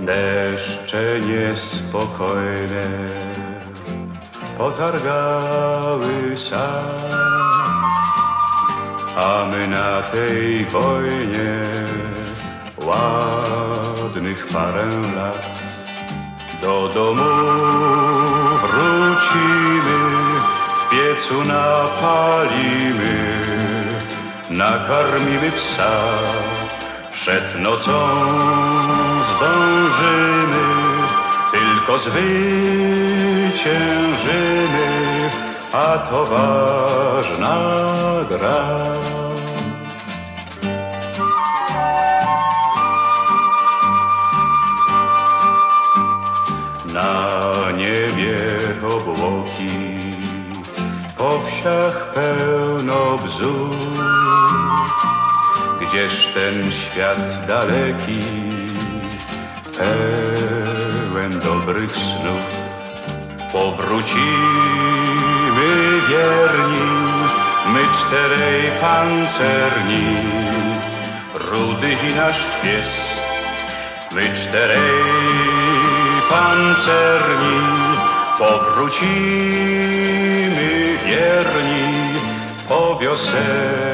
Deszcze niespokojne potargały sad, a my na tej wojnie ładnych parę lat. Do domu wrócimy, w piecu napalimy, nakarmimy psa. Przed nocą zdążymy, tylko zwyciężymy, a to ważna gra. Na niebie obłoki, po wsiach pełno bzów. Gdzież ten świat daleki, pełen dobrych snów. Powrócimy wierni, my czterej pancerni, rudy i nasz pies. My czterej pancerni powrócimy wierni po wiosenny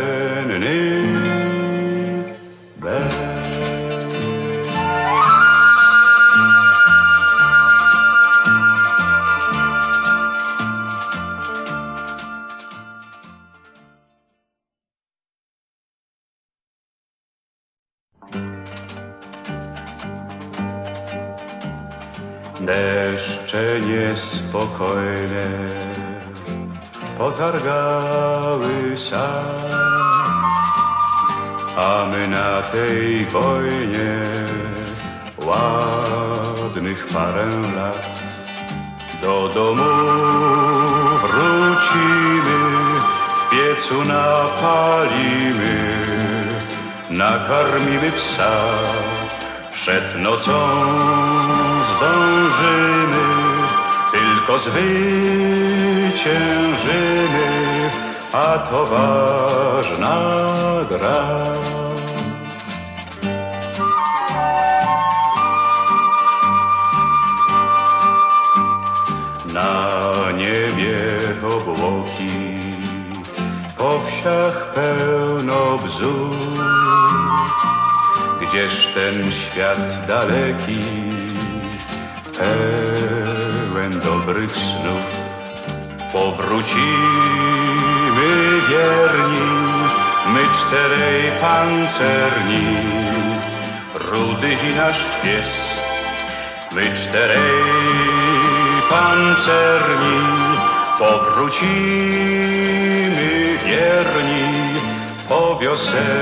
Deszcze niespokojne potargały sad, a my na tej wojnie ładnych parę lat. Do domu wrócimy, w piecu napalimy, nakarmimy psa. Przed nocą zdążymy, tylko zwyciężymy, a to ważna gra. Na niebie obłoki, po wsiach pełno bzów. Gdzież ten świat daleki, pełen dobrych snów. Powrócimy wierni, my czterej pancerni, rudy i nasz pies. My czterej pancerni powrócimy wierni po wiosenny